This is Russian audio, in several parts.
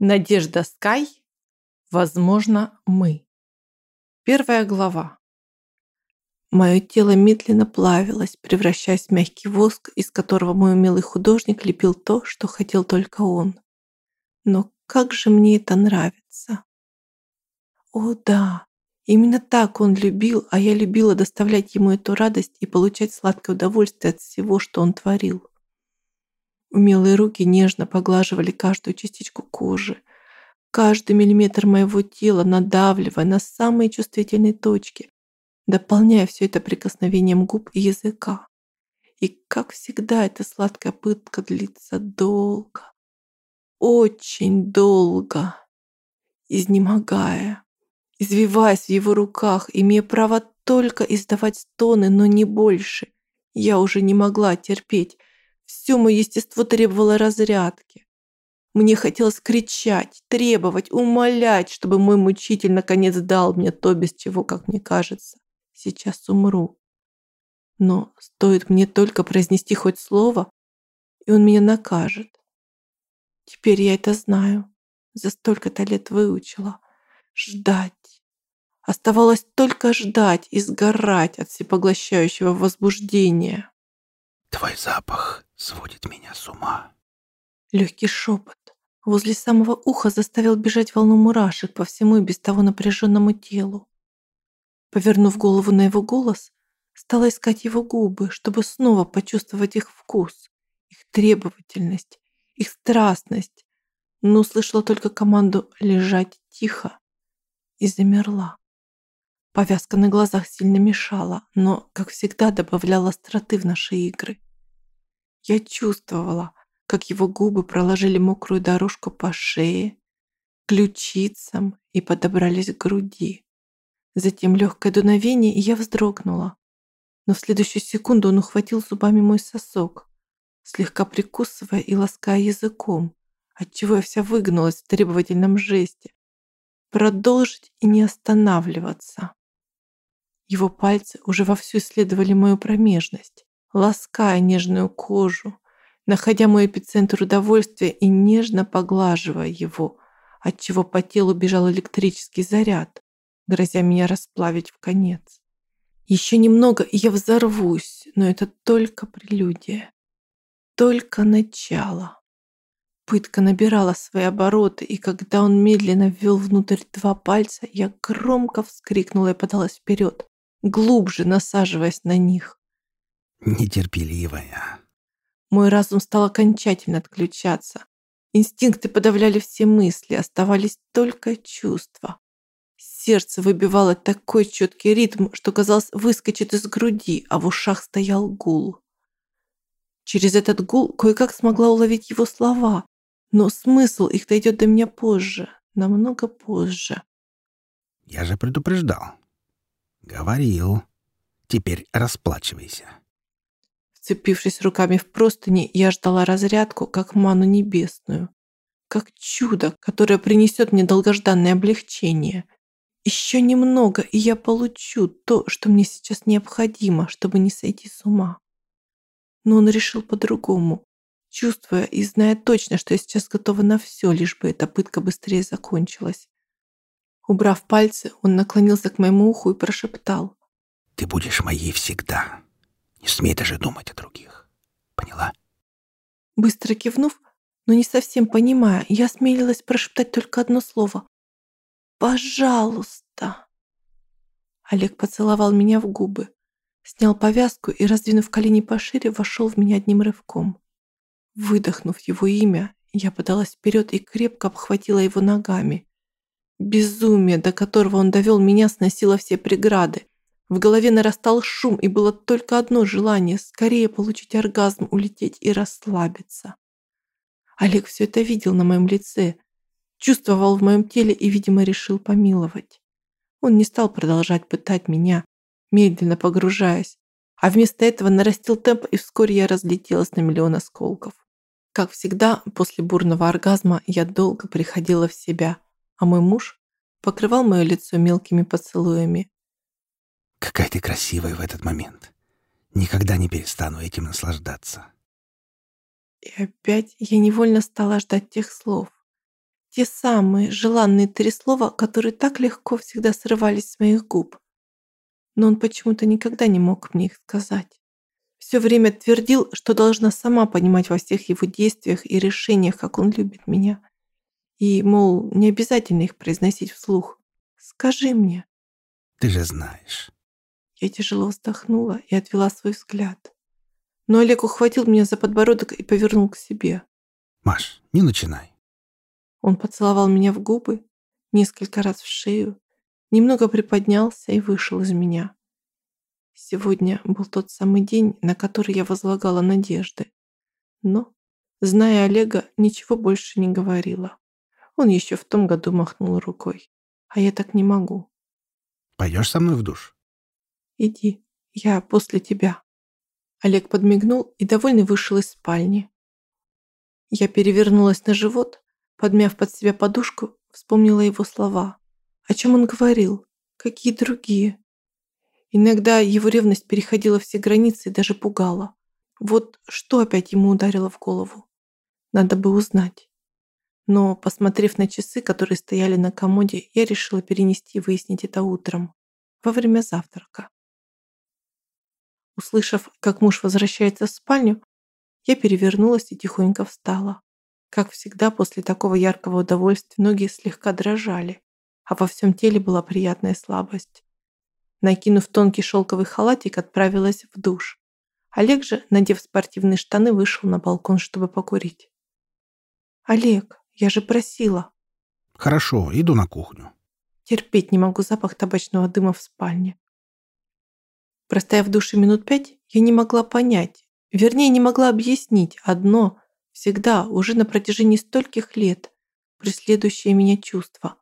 Надежда Скай. Возможно, мы. Первая глава. Мое тело медленно плавилось, превращаясь в мягкий воск, из которого мой умелый художник лепил то, что хотел только он. Но как же мне это нравится. О да, именно так он любил, а я любила доставлять ему эту радость и получать сладкое удовольствие от всего, что он творил. Умелые руки нежно поглаживали каждую частичку кожи, каждый миллиметр моего тела, надавливая на самые чувствительные точки, дополняя все это прикосновением губ и языка. И, как всегда, эта сладкая пытка длится долго, очень долго, изнемогая, извиваясь в его руках, имея право только издавать стоны, но не больше. Я уже не могла терпеть, все мое естество требовало разрядки. Мне хотелось кричать, требовать, умолять, чтобы мой мучитель наконец дал мне то, без чего, как мне кажется, сейчас умру. Но стоит мне только произнести хоть слово, и он меня накажет. Теперь я это знаю. За столько-то лет выучила. Ждать. Оставалось только ждать и сгорать от всепоглощающего возбуждения. Твой запах сводит меня с ума. Легкий шепот возле самого уха заставил бежать волну мурашек по всему и без того напряженному телу. Повернув голову на его голос, стала искать его губы, чтобы снова почувствовать их вкус, их требовательность, их страстность, но услышала только команду «лежать тихо» и замерла. Повязка на глазах сильно мешала, но, как всегда, добавляла остроты в наши игры. Я чувствовала, как его губы проложили мокрую дорожку по шее, ключицам и подобрались к груди. Затем легкое дуновение, и я вздрогнула. Но в следующую секунду он ухватил зубами мой сосок, слегка прикусывая и лаская языком, отчего я вся выгнулась в требовательном жесте. Продолжить и не останавливаться. Его пальцы уже вовсю исследовали мою промежность, лаская нежную кожу, находя мой эпицентр удовольствия и нежно поглаживая его, отчего по телу бежал электрический заряд, грозя меня расплавить в конец. Еще немного, и я взорвусь, но это только прелюдия, только начало. Пытка набирала свои обороты, и когда он медленно ввел внутрь два пальца, я громко вскрикнула и подалась вперед, глубже насаживаясь на них. Нетерпеливая. Мой разум стал окончательно отключаться. Инстинкты подавляли все мысли, оставались только чувства. Сердце выбивало такой четкий ритм, что, казалось, выскочит из груди, а в ушах стоял гул. Через этот гул кое-как смогла уловить его слова, но смысл их дойдет до меня позже, намного позже. Я же предупреждал. Говорил. Теперь расплачивайся. Вцепившись руками в простыни, я ждала разрядку, как ману небесную. Как чудо, которое принесет мне долгожданное облегчение. Еще немного, и я получу то, что мне сейчас необходимо, чтобы не сойти с ума. Но он решил по-другому, чувствуя и зная точно, что я сейчас готова на все, лишь бы эта пытка быстрее закончилась. Убрав пальцы, он наклонился к моему уху и прошептал. «Ты будешь моей всегда. Не смей даже думать о других. Поняла?» Быстро кивнув, но не совсем понимая, я осмелилась прошептать только одно слово. «Пожалуйста!» Олег поцеловал меня в губы, снял повязку и, раздвинув колени пошире, вошел в меня одним рывком. Выдохнув его имя, я подалась вперед и крепко обхватила его ногами, Безумие, до которого он довел меня, сносило все преграды. В голове нарастал шум, и было только одно желание – скорее получить оргазм, улететь и расслабиться. Олег все это видел на моем лице, чувствовал в моем теле и, видимо, решил помиловать. Он не стал продолжать пытать меня, медленно погружаясь, а вместо этого нарастил темп, и вскоре я разлетелась на миллион осколков. Как всегда, после бурного оргазма я долго приходила в себя – а мой муж покрывал мое лицо мелкими поцелуями. «Какая ты красивая в этот момент! Никогда не перестану этим наслаждаться!» И опять я невольно стала ждать тех слов, Те самые желанные три слова, которые так легко всегда срывались с моих губ. Но он почему-то никогда не мог мне их сказать. Все время твердил, что должна сама понимать во всех его действиях и решениях, как он любит меня. И, мол, не обязательно их произносить вслух. Скажи мне. Ты же знаешь. Я тяжело вздохнула и отвела свой взгляд. Но Олег ухватил меня за подбородок и повернул к себе. Маш, не начинай. Он поцеловал меня в губы, несколько раз в шею, немного приподнялся и вышел из меня. Сегодня был тот самый день, на который я возлагала надежды. Но, зная Олега, ничего больше не говорила. Он еще в том году махнул рукой. А я так не могу. Пойдешь со мной в душ? Иди, я после тебя. Олег подмигнул и довольный вышел из спальни. Я перевернулась на живот, подмяв под себя подушку, вспомнила его слова. О чем он говорил? Какие другие? Иногда его ревность переходила все границы и даже пугала. Вот что опять ему ударило в голову? Надо бы узнать. Но, посмотрев на часы, которые стояли на комоде, я решила перенести и выяснить это утром, во время завтрака. Услышав, как муж возвращается в спальню, я перевернулась и тихонько встала. Как всегда, после такого яркого удовольствия ноги слегка дрожали, а во всем теле была приятная слабость. Накинув тонкий шелковый халатик, отправилась в душ. Олег же, надев спортивные штаны, вышел на балкон, чтобы покурить. «Олег, я же просила. Хорошо, иду на кухню. Терпеть не могу запах табачного дыма в спальне. Простояв в душе минут пять, я не могла понять, вернее, не могла объяснить одно, всегда, уже на протяжении стольких лет, преследующее меня чувство.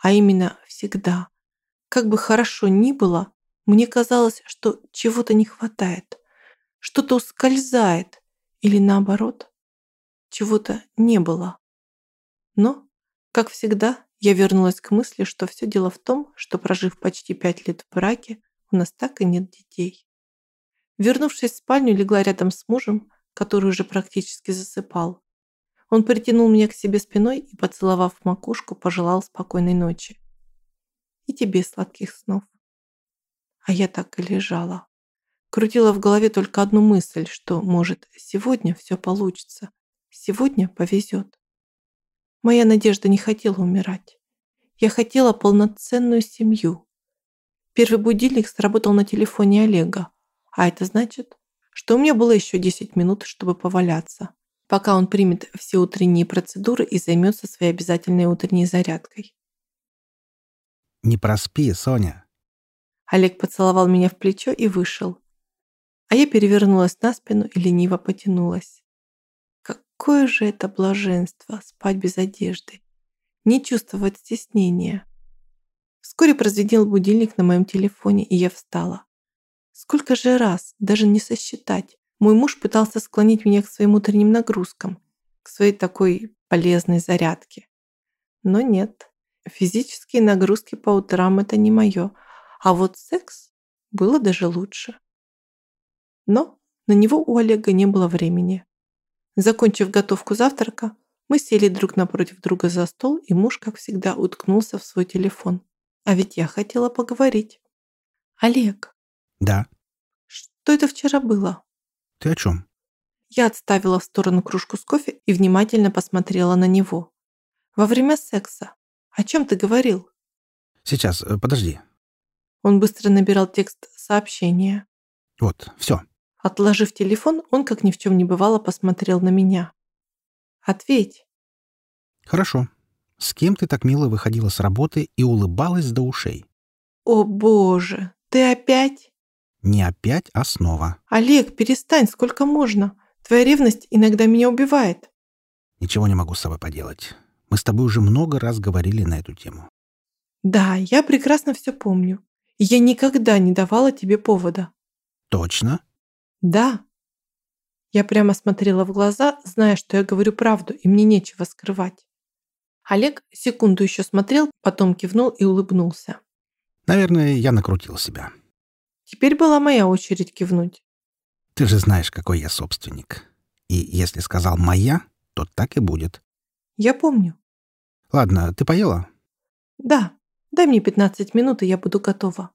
А именно, всегда. Как бы хорошо ни было, мне казалось, что чего-то не хватает, что-то ускользает, или наоборот, чего-то не было. Но, как всегда, я вернулась к мысли, что все дело в том, что, прожив почти пять лет в браке, у нас так и нет детей. Вернувшись в спальню, легла рядом с мужем, который уже практически засыпал. Он притянул меня к себе спиной и, поцеловав макушку, пожелал спокойной ночи. И тебе сладких снов. А я так и лежала. Крутила в голове только одну мысль, что, может, сегодня все получится. Сегодня повезет. Моя надежда не хотела умирать. Я хотела полноценную семью. Первый будильник сработал на телефоне Олега, а это значит, что у меня было еще 10 минут, чтобы поваляться, пока он примет все утренние процедуры и займется своей обязательной утренней зарядкой. «Не проспи, Соня!» Олег поцеловал меня в плечо и вышел. А я перевернулась на спину и лениво потянулась. Какое же это блаженство спать без одежды, не чувствовать стеснения. Вскоре прозвенел будильник на моем телефоне, и я встала. Сколько же раз, даже не сосчитать, мой муж пытался склонить меня к своим утренним нагрузкам, к своей такой полезной зарядке. Но нет, физические нагрузки по утрам это не мое, а вот секс было даже лучше. Но на него у Олега не было времени. Закончив готовку завтрака, мы сели друг напротив друга за стол, и муж, как всегда, уткнулся в свой телефон. А ведь я хотела поговорить. Олег. Да. Что это вчера было? Ты о чем? Я отставила в сторону кружку с кофе и внимательно посмотрела на него. Во время секса. О чем ты говорил? Сейчас, э, подожди. Он быстро набирал текст сообщения. Вот, все. Отложив телефон, он, как ни в чем не бывало, посмотрел на меня. «Ответь». «Хорошо. С кем ты так мило выходила с работы и улыбалась до ушей?» «О боже, ты опять?» «Не опять, а снова». «Олег, перестань, сколько можно? Твоя ревность иногда меня убивает». «Ничего не могу с собой поделать. Мы с тобой уже много раз говорили на эту тему». «Да, я прекрасно все помню. И я никогда не давала тебе повода». «Точно?» Да. Я прямо смотрела в глаза, зная, что я говорю правду, и мне нечего скрывать. Олег секунду еще смотрел, потом кивнул и улыбнулся. Наверное, я накрутил себя. Теперь была моя очередь кивнуть. Ты же знаешь, какой я собственник. И если сказал «моя», то так и будет. Я помню. Ладно, ты поела? Да. Дай мне 15 минут, и я буду готова.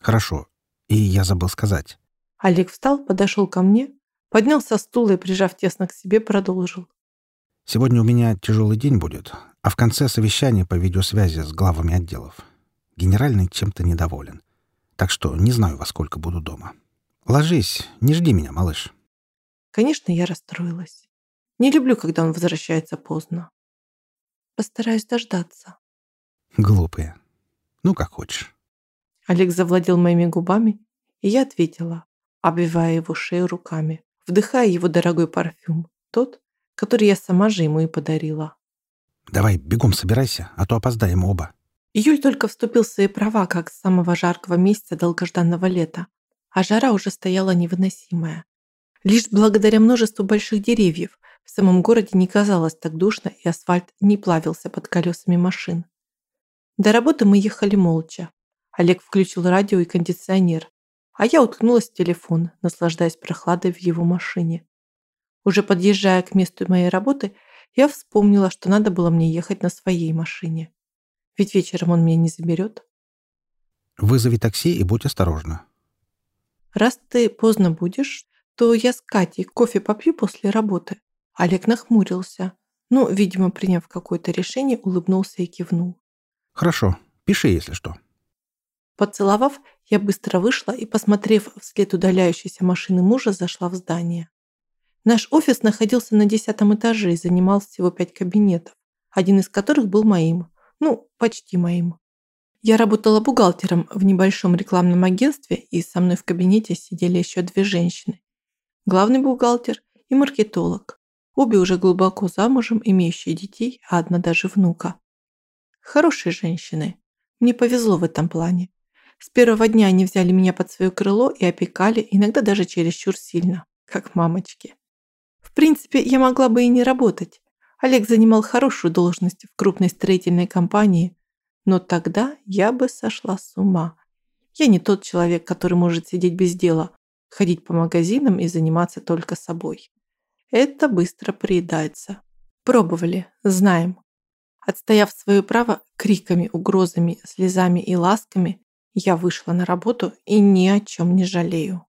Хорошо. И я забыл сказать. Олег встал, подошел ко мне, поднял со стула и, прижав тесно к себе, продолжил. Сегодня у меня тяжелый день будет, а в конце совещания по видеосвязи с главами отделов. Генеральный чем-то недоволен. Так что не знаю, во сколько буду дома. Ложись, не жди меня, малыш. Конечно, я расстроилась. Не люблю, когда он возвращается поздно. Постараюсь дождаться. Глупые. Ну, как хочешь. Олег завладел моими губами, и я ответила, обвивая его шею руками, вдыхая его дорогой парфюм, тот, который я сама же ему и подарила. Давай, бегом собирайся, а то опоздаем оба. Июль только вступил в свои права, как с самого жаркого месяца долгожданного лета, а жара уже стояла невыносимая. Лишь благодаря множеству больших деревьев в самом городе не казалось так душно, и асфальт не плавился под колесами машин. До работы мы ехали молча. Олег включил радио и кондиционер, а я уткнулась в телефон, наслаждаясь прохладой в его машине. Уже подъезжая к месту моей работы, я вспомнила, что надо было мне ехать на своей машине. Ведь вечером он меня не заберет. Вызови такси и будь осторожна. Раз ты поздно будешь, то я с Катей кофе попью после работы. Олег нахмурился. Ну, видимо, приняв какое-то решение, улыбнулся и кивнул. Хорошо, пиши, если что. Поцеловав, я быстро вышла и, посмотрев вслед удаляющейся машины мужа, зашла в здание. Наш офис находился на десятом этаже и занимал всего пять кабинетов, один из которых был моим, ну, почти моим. Я работала бухгалтером в небольшом рекламном агентстве, и со мной в кабинете сидели еще две женщины. Главный бухгалтер и маркетолог. Обе уже глубоко замужем, имеющие детей, а одна даже внука. Хорошие женщины. Мне повезло в этом плане. С первого дня они взяли меня под свое крыло и опекали, иногда даже чересчур сильно, как мамочки. В принципе, я могла бы и не работать. Олег занимал хорошую должность в крупной строительной компании, но тогда я бы сошла с ума. Я не тот человек, который может сидеть без дела, ходить по магазинам и заниматься только собой. Это быстро приедается. Пробовали, знаем. Отстояв свое право криками, угрозами, слезами и ласками, я вышла на работу и ни о чем не жалею.